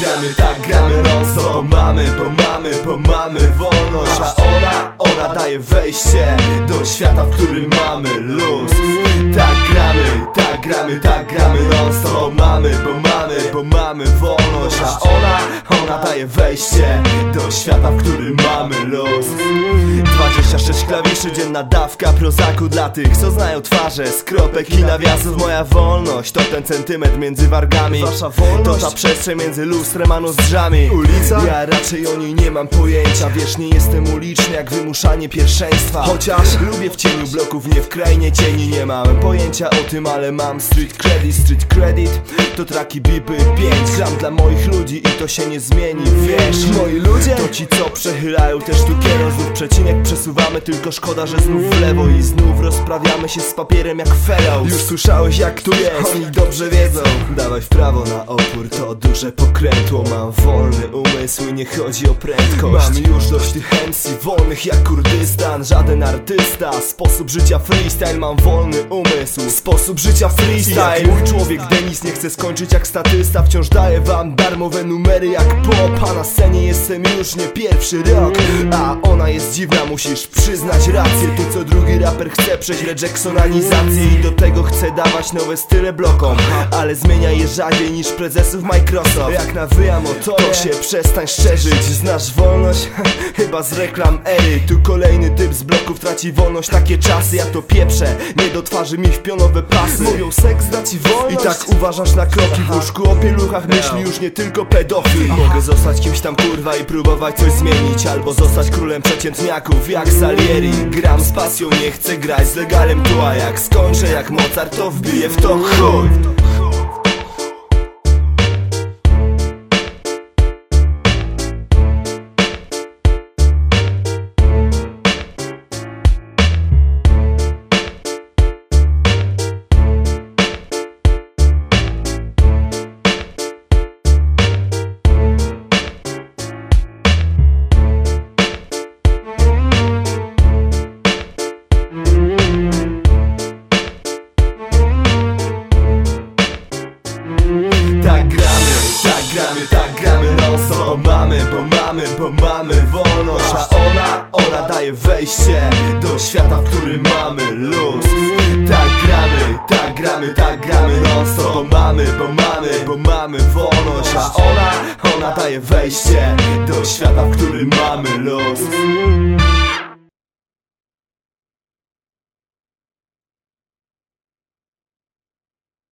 gramy, tak gramy non Bo mamy, bo mamy, bo mamy wolność. A ona, ona daje wejście Do świata, w którym mamy luz. Tak gramy, tak gramy, tak gramy non Bo mamy, bo mamy, bo mamy wolność ona daje wejście Do świata, w którym mamy luz 26 klawiszy, dzienna dawka prozaku dla tych, co znają twarze Skropek i nawiasów, moja wolność To ten centymetr między wargami. Wasza wolność? To ta przestrzeń między lustrem a nozdrzami Ulica? Ja raczej o niej nie mam pojęcia. Wiesz, nie jestem uliczny jak wymuszanie pierwszeństwa. Chociaż Lubię w cieniu bloków, nie w krainie cieni. Nie mam pojęcia o tym, ale mam street credit. Street credit to traki bipy 5 Gram dla moich ludzi i to się nie zmieni Wiesz, Moi ludzie? to ci co przechylają te sztuki Znów przecinek przesuwamy, tylko szkoda, że znów w lewo I znów rozprawiamy się z papierem jak fellows Już słyszałeś jak tu jest. Oni dobrze wiedzą. Dawaj w prawo na opór, to duże pokrętło. Mam wolny umysł i nie chodzi o prędkość. Mam już dość tych MC wolnych jak Kurdystan. Żaden artysta, sposób życia freestyle. Mam wolny umysł, sposób życia freestyle. Jak mój człowiek Denis nie chce skończyć jak statysta. Wciąż daję wam darmowe numery jak pop A na scenie jestem już nie pierwszy rok A ona jest dziwna, musisz przyznać rację. Tu co drugi raper chce przejść rejeksonalizację I do tego chce dawać nowe style blokom. Ale zmienia je rzadziej niż prezesów Microsoft. Jak nawijam o to się przestań szczerzyć. Znasz wolność? Chyba z reklam ery Tu kolejny typ z bloków traci wolność. Takie czasy, ja to pieprzę Nie do twarzy mi w pionowe pasy. Mówią seks da ci wolność. I tak uważasz na kroki w łóżku o pieluchach myśli już nie tylko pedofil. Mogę zostać kimś tam kurwa i próbować coś zmienić. Albo zostać królem przeciętniaków jak Salieri. Gram z pasją, nie chcę grać z legalem tu A jak skończę jak Mozart to wbiję w to chuj wejście Do świata, w którym mamy luz. Tak gramy, tak gramy, tak gramy non Bo mamy, bo mamy, bo mamy wolność. A ona, ona daje wejście Do świata, w którym mamy luz